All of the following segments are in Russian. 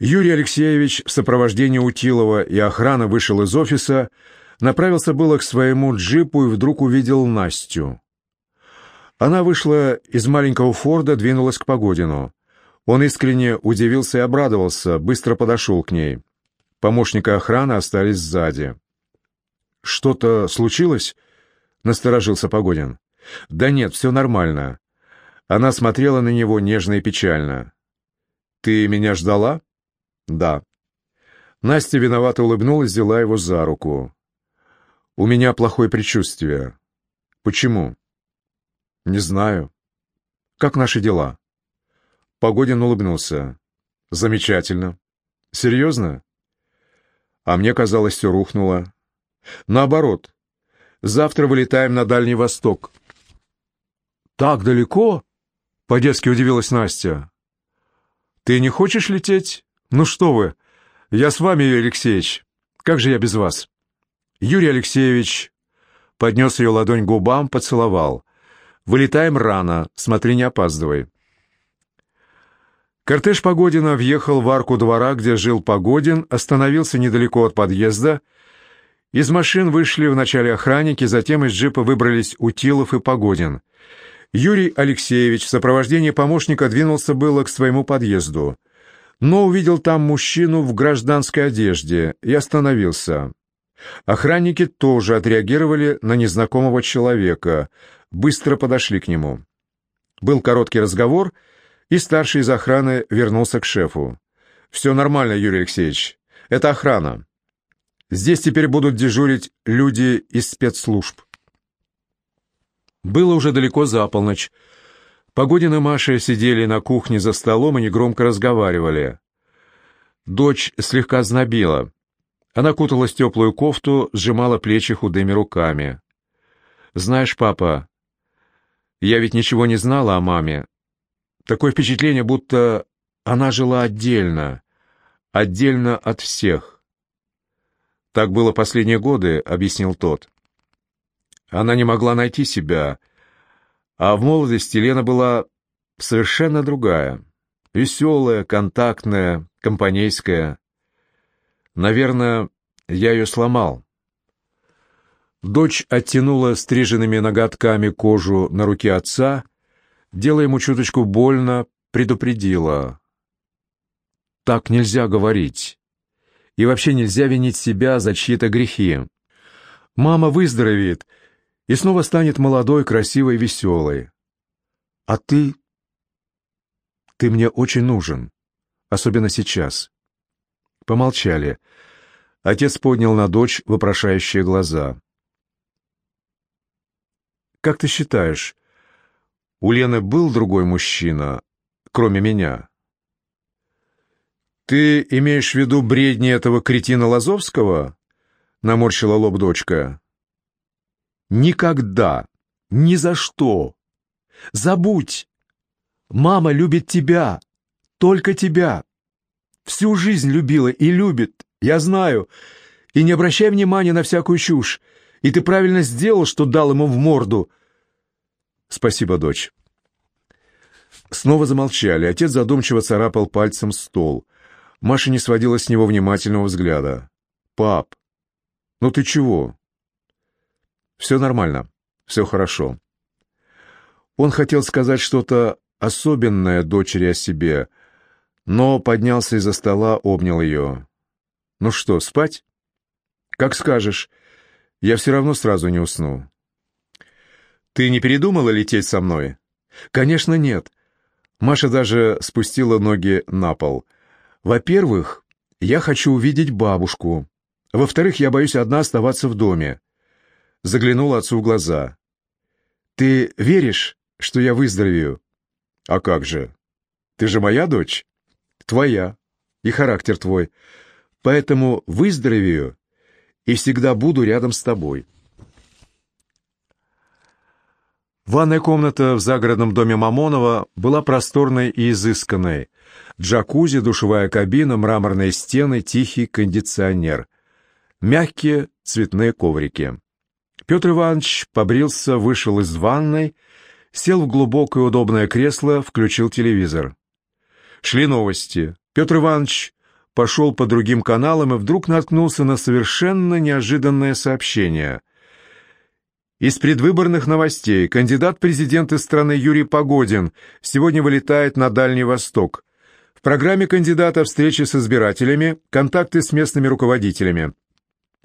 Юрий Алексеевич в сопровождении Утилова и охраны вышел из офиса, направился было к своему джипу и вдруг увидел Настю. Она вышла из маленького Форда, двинулась к Погодину. Он искренне удивился и обрадовался, быстро подошел к ней. Помощника охраны остались сзади. «Что-то случилось?» — насторожился Погодин. «Да нет, все нормально». Она смотрела на него нежно и печально. «Ты меня ждала?» «Да». Настя виновато улыбнулась, взяла его за руку. «У меня плохое предчувствие». «Почему?» «Не знаю». «Как наши дела?» Погодин улыбнулся. «Замечательно». «Серьезно?» А мне казалось, все рухнуло. «Наоборот. Завтра вылетаем на Дальний Восток». «Так далеко?» — по-детски удивилась Настя. «Ты не хочешь лететь? Ну что вы, я с вами, Юрий Алексеевич. Как же я без вас?» Юрий Алексеевич поднес ее ладонь к губам, поцеловал. Вылетаем рано, смотри, не опаздывай. Кортеж Погодина въехал в арку двора, где жил Погодин, остановился недалеко от подъезда. Из машин вышли вначале охранники, затем из джипа выбрались Утилов и Погодин. Юрий Алексеевич в сопровождении помощника двинулся было к своему подъезду, но увидел там мужчину в гражданской одежде и остановился. Охранники тоже отреагировали на незнакомого человека, быстро подошли к нему. Был короткий разговор, и старший из охраны вернулся к шефу. «Все нормально, Юрий Алексеевич. Это охрана. Здесь теперь будут дежурить люди из спецслужб». Было уже далеко за полночь. Погодин и Маша сидели на кухне за столом и негромко разговаривали. Дочь слегка знобила. Она куталась в теплую кофту, сжимала плечи худыми руками. «Знаешь, папа, я ведь ничего не знала о маме. Такое впечатление, будто она жила отдельно, отдельно от всех. Так было последние годы, объяснил тот. Она не могла найти себя, а в молодости Лена была совершенно другая. Веселая, контактная, компанейская. Наверное, я ее сломал. Дочь оттянула стриженными ноготками кожу на руке отца, делая ему чуточку больно, предупредила. «Так нельзя говорить. И вообще нельзя винить себя за чьи-то грехи. Мама выздоровеет и снова станет молодой, красивой, веселой. А ты... Ты мне очень нужен, особенно сейчас». Помолчали. Отец поднял на дочь вопрошающие глаза. Как ты считаешь, у Лены был другой мужчина, кроме меня? Ты имеешь в виду бредни этого кретина Лазовского? Наморщила лоб дочка. Никогда, ни за что. Забудь. Мама любит тебя, только тебя. Всю жизнь любила и любит, я знаю. И не обращай внимания на всякую чушь. И ты правильно сделал, что дал ему в морду. Спасибо, дочь. Снова замолчали. Отец задумчиво царапал пальцем стол. Маша не сводила с него внимательного взгляда. «Пап, ну ты чего?» «Все нормально, все хорошо». Он хотел сказать что-то особенное дочери о себе, но поднялся из-за стола, обнял ее. «Ну что, спать?» «Как скажешь. Я все равно сразу не усну». «Ты не передумала лететь со мной?» «Конечно, нет». Маша даже спустила ноги на пол. «Во-первых, я хочу увидеть бабушку. Во-вторых, я боюсь одна оставаться в доме». Заглянула отцу в глаза. «Ты веришь, что я выздоровею?» «А как же? Ты же моя дочь?» «Твоя. И характер твой. Поэтому выздоровею и всегда буду рядом с тобой». Ванная комната в загородном доме Мамонова была просторной и изысканной. Джакузи, душевая кабина, мраморные стены, тихий кондиционер. Мягкие цветные коврики. Петр Иванович побрился, вышел из ванной, сел в глубокое удобное кресло, включил телевизор. Шли новости. Петр Иванович пошел по другим каналам и вдруг наткнулся на совершенно неожиданное сообщение. Из предвыборных новостей кандидат в президенты страны Юрий Погодин сегодня вылетает на Дальний Восток. В программе кандидата встречи с избирателями, контакты с местными руководителями.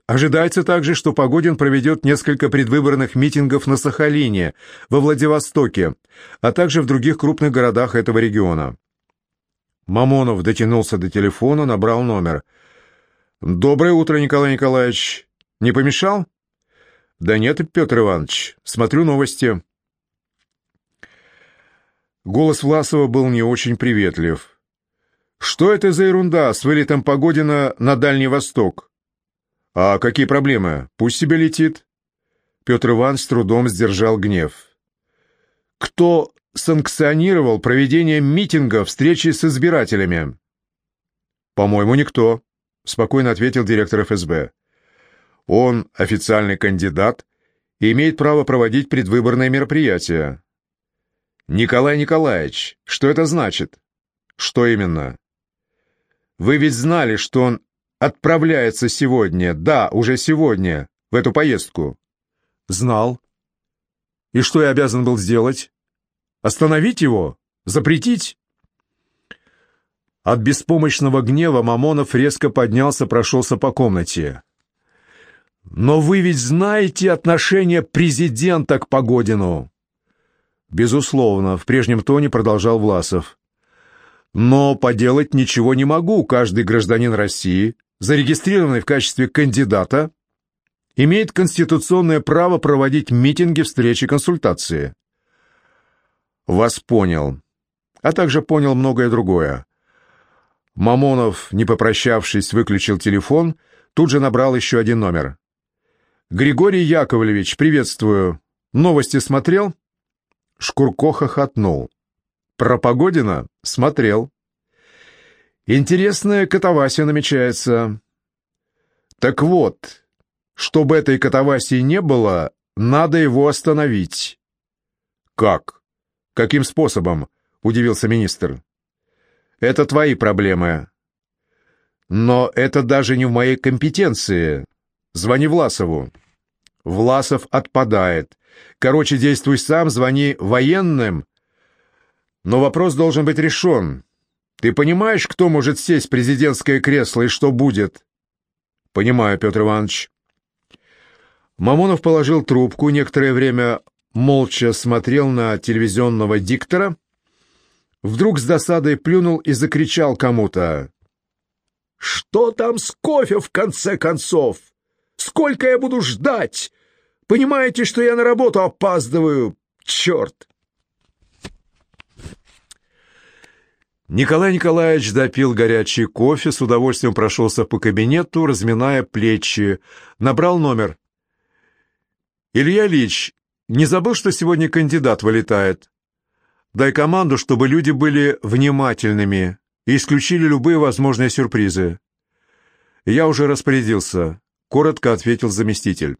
Ожидается также, что Погодин проведет несколько предвыборных митингов на Сахалине, во Владивостоке, а также в других крупных городах этого региона. Мамонов дотянулся до телефона, набрал номер. «Доброе утро, Николай Николаевич. Не помешал?» «Да нет, Петр Иванович. Смотрю новости». Голос Власова был не очень приветлив. «Что это за ерунда с вылетом Погодина на Дальний Восток?» «А какие проблемы? Пусть себе летит». Петр Иванович с трудом сдержал гнев. «Кто санкционировал проведение митинга, встречи с избирателями?» «По-моему, никто», — спокойно ответил директор ФСБ. «Он официальный кандидат и имеет право проводить предвыборные мероприятия». «Николай Николаевич, что это значит?» «Что именно?» «Вы ведь знали, что он отправляется сегодня, да, уже сегодня, в эту поездку?» «Знал». «И что я обязан был сделать?» Остановить его? Запретить? От беспомощного гнева Мамонов резко поднялся, прошелся по комнате. «Но вы ведь знаете отношение президента к Погодину?» «Безусловно», — в прежнем тоне продолжал Власов. «Но поделать ничего не могу. Каждый гражданин России, зарегистрированный в качестве кандидата, имеет конституционное право проводить митинги, встречи, консультации вас понял, а также понял многое другое. Мамонов, не попрощавшись, выключил телефон, тут же набрал еще один номер. «Григорий Яковлевич, приветствую. Новости смотрел?» Шкурко хохотнул. «Про Погодина? Смотрел». «Интересная катавасия намечается». «Так вот, чтобы этой катавасии не было, надо его остановить». «Как?» «Каким способом?» — удивился министр. «Это твои проблемы». «Но это даже не в моей компетенции. Звони Власову». «Власов отпадает. Короче, действуй сам, звони военным. Но вопрос должен быть решен. Ты понимаешь, кто может сесть в президентское кресло и что будет?» «Понимаю, Петр Иванович». Мамонов положил трубку, некоторое время молча смотрел на телевизионного диктора, вдруг с досадой плюнул и закричал кому-то. «Что там с кофе, в конце концов? Сколько я буду ждать? Понимаете, что я на работу опаздываю? Черт!» Николай Николаевич допил горячий кофе, с удовольствием прошелся по кабинету, разминая плечи, набрал номер. «Илья Ильич, не забыл, что сегодня кандидат вылетает? Дай команду, чтобы люди были внимательными и исключили любые возможные сюрпризы. Я уже распорядился, коротко ответил заместитель.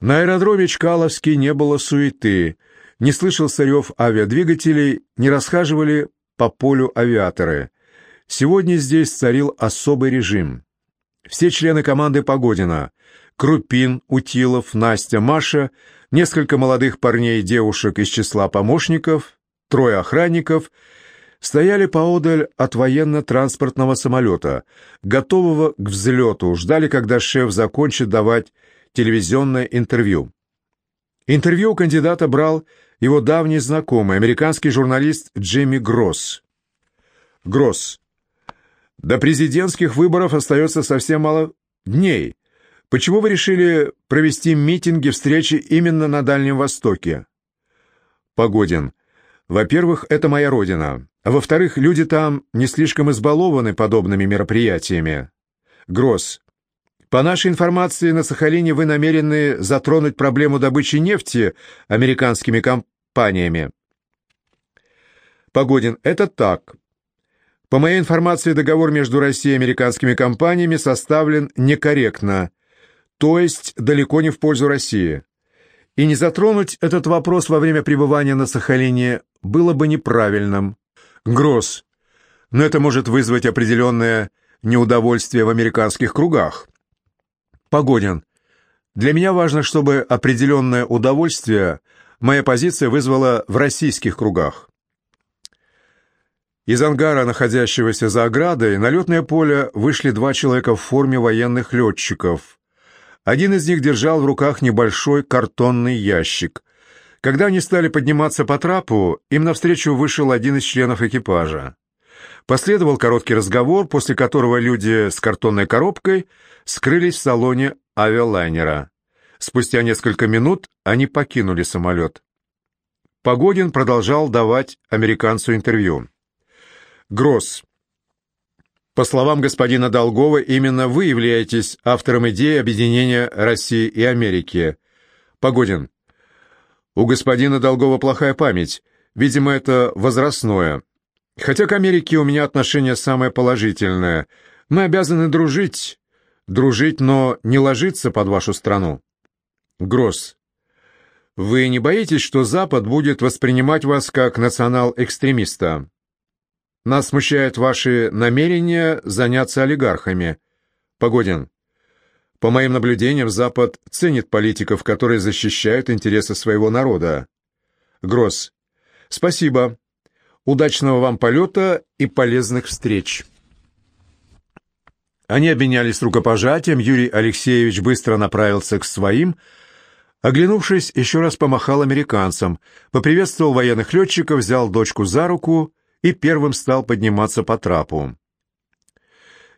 На аэродроме Чкаловский не было суеты, не слышался рев авиадвигателей, не расхаживали по полю авиаторы. Сегодня здесь царил особый режим. Все члены команды Погодина Крупин, Утилов, Настя, Маша, несколько молодых парней и девушек из числа помощников, трое охранников стояли поодаль от военно-транспортного самолета, готового к взлету, ждали, когда шеф закончит давать телевизионное интервью. Интервью у кандидата брал его давний знакомый, американский журналист Джимми Гросс. Гросс. До президентских выборов остается совсем мало дней. Почему вы решили провести митинги, встречи именно на Дальнем Востоке? Погодин. Во-первых, это моя родина. А во-вторых, люди там не слишком избалованы подобными мероприятиями. Гросс. По нашей информации, на Сахалине вы намерены затронуть проблему добычи нефти американскими компаниями. Погодин. Это так. По моей информации, договор между Россией и американскими компаниями составлен некорректно то есть далеко не в пользу России. И не затронуть этот вопрос во время пребывания на Сахалине было бы неправильным. Гросс, но это может вызвать определенное неудовольствие в американских кругах. Погодин. Для меня важно, чтобы определенное удовольствие моя позиция вызвала в российских кругах. Из ангара, находящегося за оградой, на летное поле вышли два человека в форме военных летчиков. Один из них держал в руках небольшой картонный ящик. Когда они стали подниматься по трапу, им навстречу вышел один из членов экипажа. Последовал короткий разговор, после которого люди с картонной коробкой скрылись в салоне авиалайнера. Спустя несколько минут они покинули самолет. Погодин продолжал давать американцу интервью. «Гросс, по словам господина Долгова, именно вы являетесь автором идеи объединения России и Америки. Погодин, у господина Долгова плохая память. Видимо, это возрастное. Хотя к Америке у меня отношение самое положительное. Мы обязаны дружить. Дружить, но не ложиться под вашу страну. Гросс, вы не боитесь, что Запад будет воспринимать вас как национал-экстремиста? Нас смущают ваши намерения заняться олигархами. Погодин, по моим наблюдениям, Запад ценит политиков, которые защищают интересы своего народа. Гросс, спасибо. Удачного вам полета и полезных встреч. Они обменялись рукопожатием, Юрий Алексеевич быстро направился к своим, Оглянувшись, еще раз помахал американцам, поприветствовал военных летчиков, взял дочку за руку и первым стал подниматься по трапу.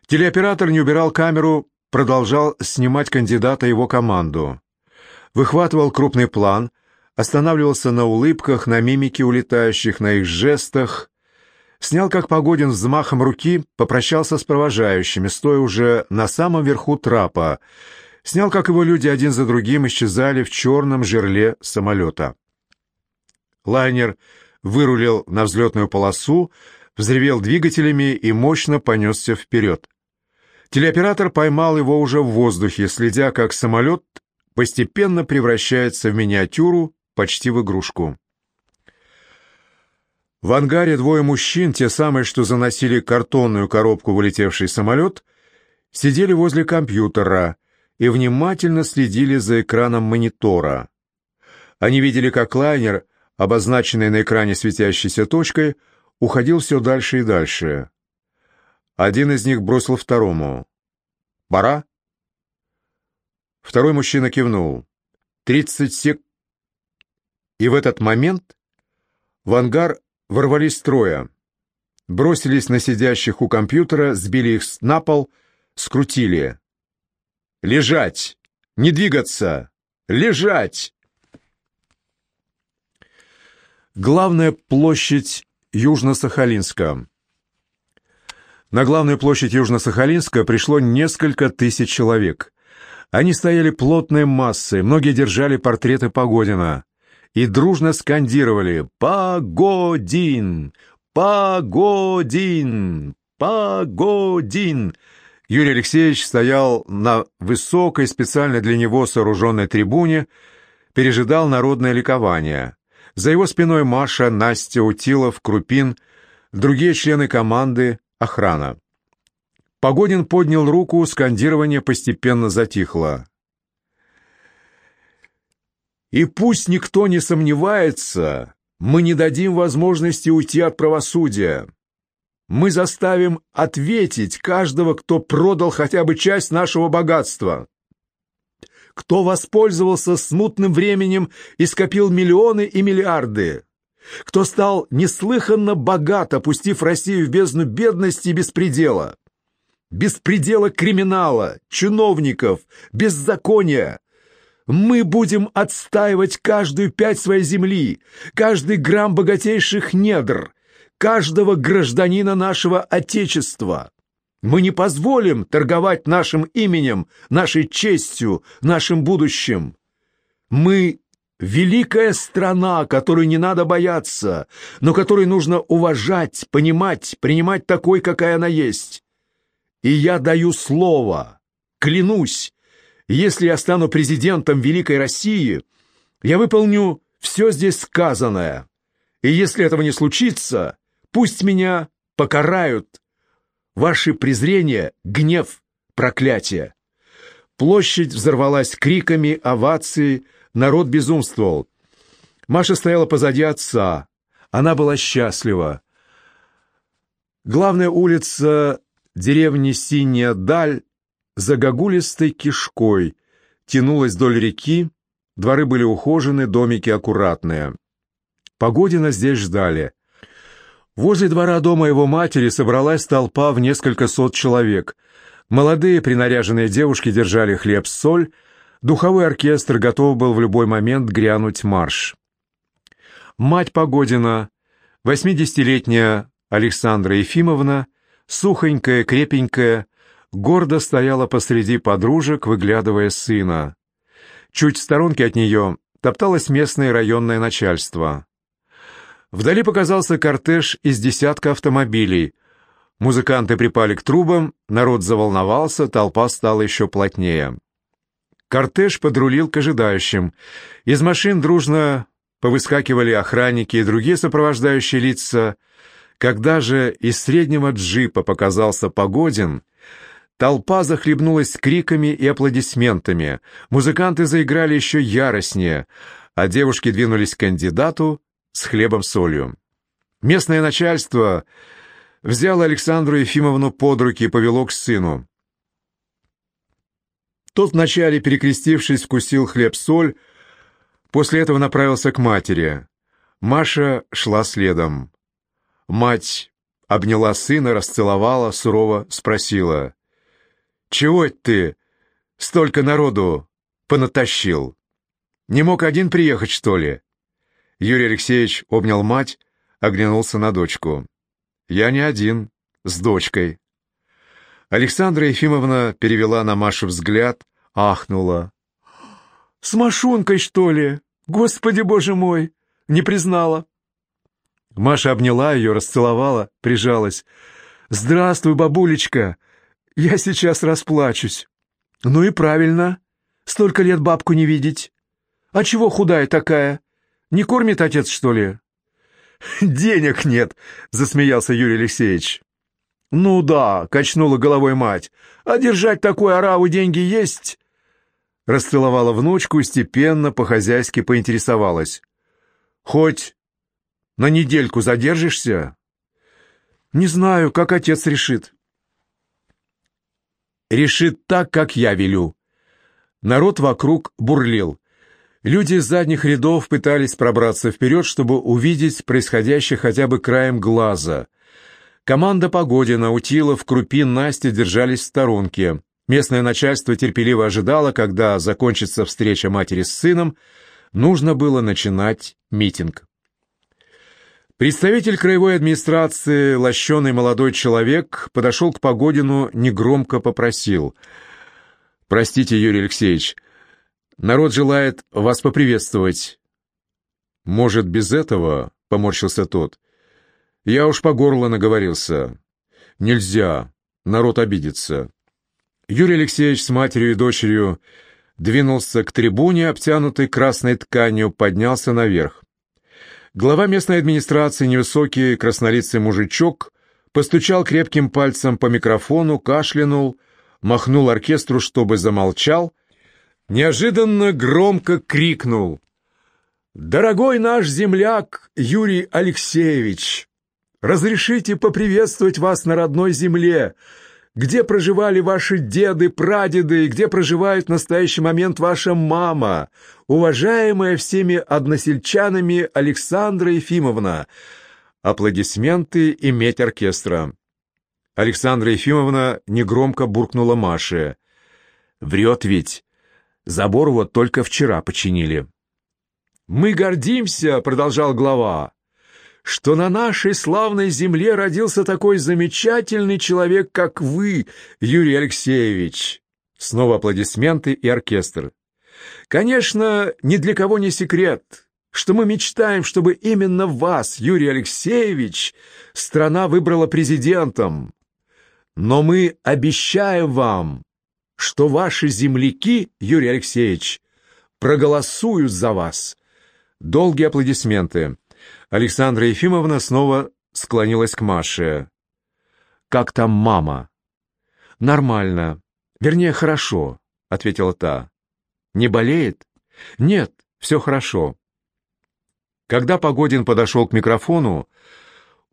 Телеоператор не убирал камеру, продолжал снимать кандидата и его команду. Выхватывал крупный план, останавливался на улыбках, на мимике улетающих, на их жестах. Снял, как Погодин взмахом руки, попрощался с провожающими, стоя уже на самом верху трапа, снял, как его люди один за другим исчезали в черном жерле самолета. Лайнер вырулил на взлетную полосу, взревел двигателями и мощно понесся вперед. Телеоператор поймал его уже в воздухе, следя, как самолет постепенно превращается в миниатюру, почти в игрушку. В ангаре двое мужчин, те самые, что заносили картонную коробку в улетевший самолет, сидели возле компьютера, и внимательно следили за экраном монитора. Они видели, как лайнер, обозначенный на экране светящейся точкой, уходил все дальше и дальше. Один из них бросил второму. «Пора?» Второй мужчина кивнул. «Тридцать сек...» И в этот момент в ангар ворвались трое. Бросились на сидящих у компьютера, сбили их на пол, скрутили. Лежать! Не двигаться! Лежать! Главная площадь Южно-Сахалинска. На главную площадь Южно-Сахалинска пришло несколько тысяч человек. Они стояли плотной массой, многие держали портреты Погодина и дружно скандировали «Погодин! Погодин! Погодин!» Юрий Алексеевич стоял на высокой, специально для него сооруженной трибуне, пережидал народное ликование. За его спиной Маша, Настя, Утилов, Крупин, другие члены команды, охрана. Погодин поднял руку, скандирование постепенно затихло. «И пусть никто не сомневается, мы не дадим возможности уйти от правосудия. Мы заставим ответить каждого, кто продал хотя бы часть нашего богатства, кто воспользовался смутным временем и скопил миллионы и миллиарды, кто стал неслыханно богат, опустив Россию в бездну бедности и беспредела, беспредела криминала, чиновников, беззакония. Мы будем отстаивать каждую пять своей земли, каждый грамм богатейших недр – каждого гражданина нашего Отечества. Мы не позволим торговать нашим именем, нашей честью, нашим будущим. Мы великая страна, которой не надо бояться, но которой нужно уважать, понимать, принимать такой, какая она есть. И я даю слово, клянусь, если я стану президентом Великой России, я выполню все здесь сказанное. И если этого не случится, Пусть меня покарают ваши презрения, гнев, проклятие. Площадь взорвалась криками, овацией, народ безумствовал. Маша стояла позади отца. Она была счастлива. Главная улица деревни Синяя Даль за гагулистой кишкой тянулась вдоль реки, дворы были ухожены, домики аккуратные. Погодина здесь ждали. Возле двора дома его матери собралась толпа в несколько сот человек. Молодые принаряженные девушки держали хлеб-соль, духовой оркестр готов был в любой момент грянуть марш. Мать Погодина, восьмидесятилетняя Александра Ефимовна, сухонькая, крепенькая, гордо стояла посреди подружек, выглядывая сына. Чуть в сторонке от нее топталось местное районное начальство. Вдали показался кортеж из десятка автомобилей. Музыканты припали к трубам, народ заволновался, толпа стала еще плотнее. Кортеж подрулил к ожидающим. Из машин дружно повыскакивали охранники и другие сопровождающие лица. Когда же из среднего джипа показался Погодин, толпа захлебнулась криками и аплодисментами, музыканты заиграли еще яростнее, а девушки двинулись к кандидату с хлебом-солью. Местное начальство взяло Александру Ефимовну под руки и повело к сыну. Тот вначале, перекрестившись, вкусил хлеб-соль, После этого направился к матери. Маша шла следом. Мать обняла сына, расцеловала, сурово спросила. «Чего это ты столько народу понатащил? Не мог один приехать, что ли?» Юрий Алексеевич обнял мать, оглянулся на дочку. «Я не один, с дочкой». Александра Ефимовна перевела на Машу взгляд, ахнула. С Машункой, что ли? Господи, боже мой! Не признала. Маша обняла ее, расцеловала, прижалась. «Здравствуй, бабулечка! Я сейчас расплачусь». «Ну и правильно. Столько лет бабку не видеть. А чего худая такая? Не кормит отец, что ли?» «Денег нет», — засмеялся Юрий Алексеевич. «Ну да», — качнула головой мать. «А держать такую ораву деньги есть?» расцеловала внучку и степенно по-хозяйски поинтересовалась. «Хоть на недельку задержишься?» «Не знаю, как отец решит». «Решит так, как я велю». Народ вокруг бурлил. Люди из задних рядов пытались пробраться вперед, чтобы увидеть происходящее хотя бы краем глаза. Команда Погодина, Утилов, Крупин, Настя держались в сторонке. Местное начальство терпеливо ожидало, когда закончится встреча матери с сыном, нужно было начинать митинг. Представитель краевой администрации, лощеный молодой человек, подошел к Погодину, негромко попросил. «Простите, Юрий Алексеевич, народ желает вас поприветствовать». «Может, без этого?» — поморщился тот. «Я уж по горло наговорился. Нельзя, народ обидится». Юрий Алексеевич с матерью и дочерью двинулся к трибуне, обтянутой красной тканью, поднялся наверх. Глава местной администрации, невысокий краснолицый мужичок, постучал крепким пальцем по микрофону, кашлянул, махнул оркестру, чтобы замолчал, неожиданно громко крикнул. «Дорогой наш земляк Юрий Алексеевич, разрешите поприветствовать вас на родной земле, где проживали ваши деды, прадеды, где проживает в настоящий момент ваша мама, уважаемая всеми односельчанами Александра Ефимовна. Аплодисменты и медь оркестра. Александра Ефимовна негромко буркнула Маше. «Врет ведь. Забор вот только вчера починили». «Мы гордимся», — продолжал глава, что на нашей славной земле родился такой замечательный человек, как вы, Юрий Алексеевич. Снова аплодисменты и оркестр. Конечно, ни для кого не секрет, что мы мечтаем, чтобы именно вас, Юрий Алексеевич, страна выбрала президентом. Но мы обещаем вам, что ваши земляки, Юрий Алексеевич, проголосуют за вас. Долгие аплодисменты. Александра Ефимовна снова склонилась к Маше. как там мама?» «Нормально. Вернее, хорошо», — ответила та. «Не болеет?» «Нет, все хорошо». Когда Погодин подошел к микрофону,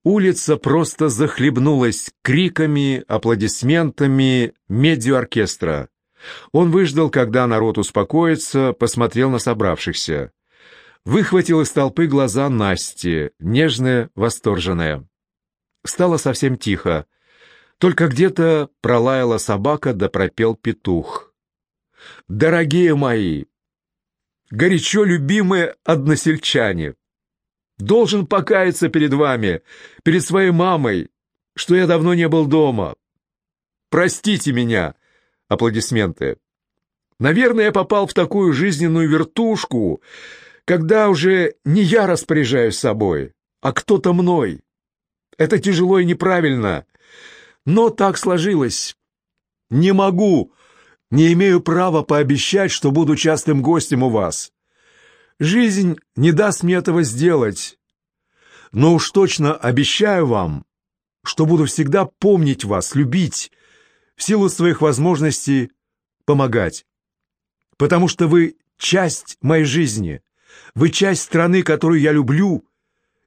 улица просто захлебнулась криками, аплодисментами медиа-оркестра. Он выждал, когда народ успокоится, посмотрел на собравшихся. Выхватил из толпы глаза Насти, нежная, восторженная. Стало совсем тихо. Только где-то пролаяла собака да пропел петух. «Дорогие мои! Горячо любимые односельчане! Должен покаяться перед вами, перед своей мамой, что я давно не был дома. Простите меня!» Аплодисменты. Наверное, я попал в такую жизненную вертушку, когда уже не я распоряжаюсь собой, а кто-то мной. Это тяжело и неправильно, но так сложилось. Не могу, не имею права пообещать, что буду частым гостем у вас. Жизнь не даст мне этого сделать, но уж точно обещаю вам, что буду всегда помнить вас, любить, в силу своих возможностей помогать. Потому что вы часть моей жизни, вы часть страны, которую я люблю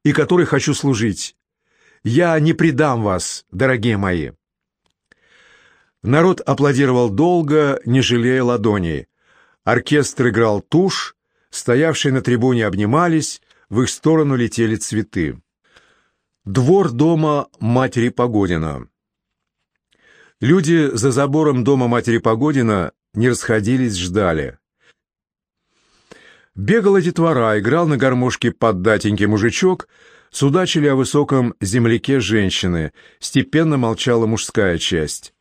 и которой хочу служить. Я не предам вас, дорогие мои. Народ аплодировал долго, не жалея ладоней. Оркестр играл тушь, стоявшие на трибуне обнимались, в их сторону летели цветы. Двор дома матери Погодина. Люди за забором дома матери Погодина не расходились, ждали. Бегала детвора, играл на гармошке поддатенький мужичок, судачили о высоком земляке женщины, степенно молчала мужская часть.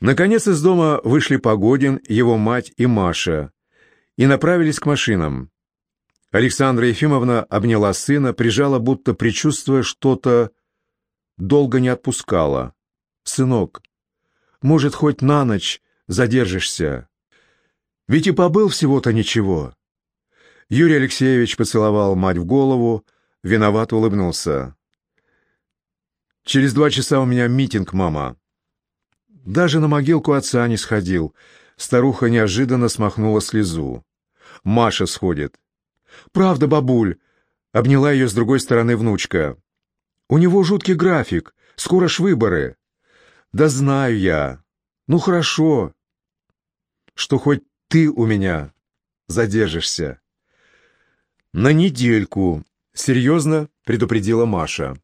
Наконец из дома вышли Погодин, его мать и Маша, и направились к машинам. Александра Ефимовна обняла сына, прижала, будто предчувствуя что-то, долго не отпускала. «Сынок, может, хоть на ночь задержишься. Ведь и побыл всего-то ничего». Юрий Алексеевич поцеловал мать в голову, виноват улыбнулся. «Через два часа у меня митинг, мама». Даже на могилку отца не сходил. Старуха неожиданно смахнула слезу. «Маша сходит». «Правда, бабуль», — обняла ее с другой стороны внучка. «У него жуткий график, скоро ж выборы». Да знаю я. Ну хорошо, что хоть ты у меня задержишься. На недельку, серьезно предупредила Маша.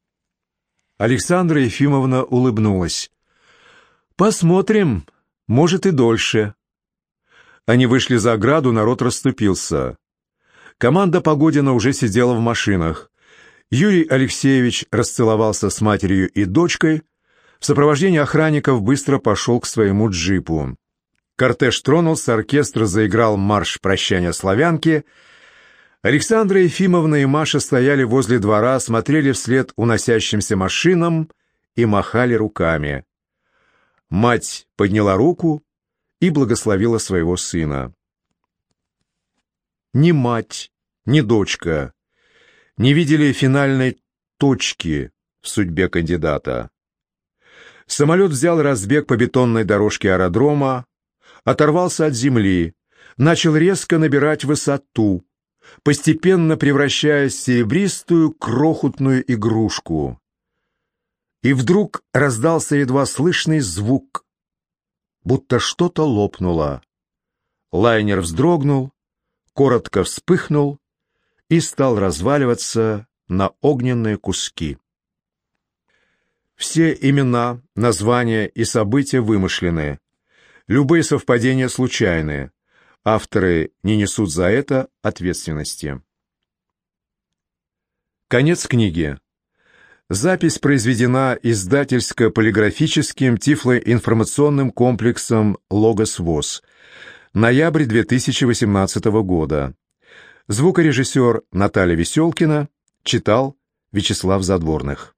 Александра Ефимовна улыбнулась. Посмотрим, может и дольше. Они вышли за ограду, народ расступился. Команда Погодина уже сидела в машинах. Юрий Алексеевич расцеловался с матерью и дочкой, в сопровождении охранников быстро пошел к своему джипу. Кортеж тронулся, оркестр заиграл марш прощания славянки. Александра Ефимовна и Маша стояли возле двора, смотрели вслед уносящимся машинам и махали руками. Мать подняла руку и благословила своего сына. Ни мать, ни дочка не видели финальной точки в судьбе кандидата. Самолет взял разбег по бетонной дорожке аэродрома, оторвался от земли, начал резко набирать высоту, постепенно превращаясь в серебристую крохотную игрушку. И вдруг раздался едва слышный звук, будто что-то лопнуло. Лайнер вздрогнул, коротко вспыхнул и стал разваливаться на огненные куски. Все имена, названия и события вымышлены. Любые совпадения случайны. Авторы не несут за это ответственности. Конец книги. Запись произведена издательско-полиграфическим тифлоинформационным комплексом «Логос ВОЗ». Ноябрь 2018 года. Звукорежиссер Наталья Веселкина читал Вячеслав Задворных.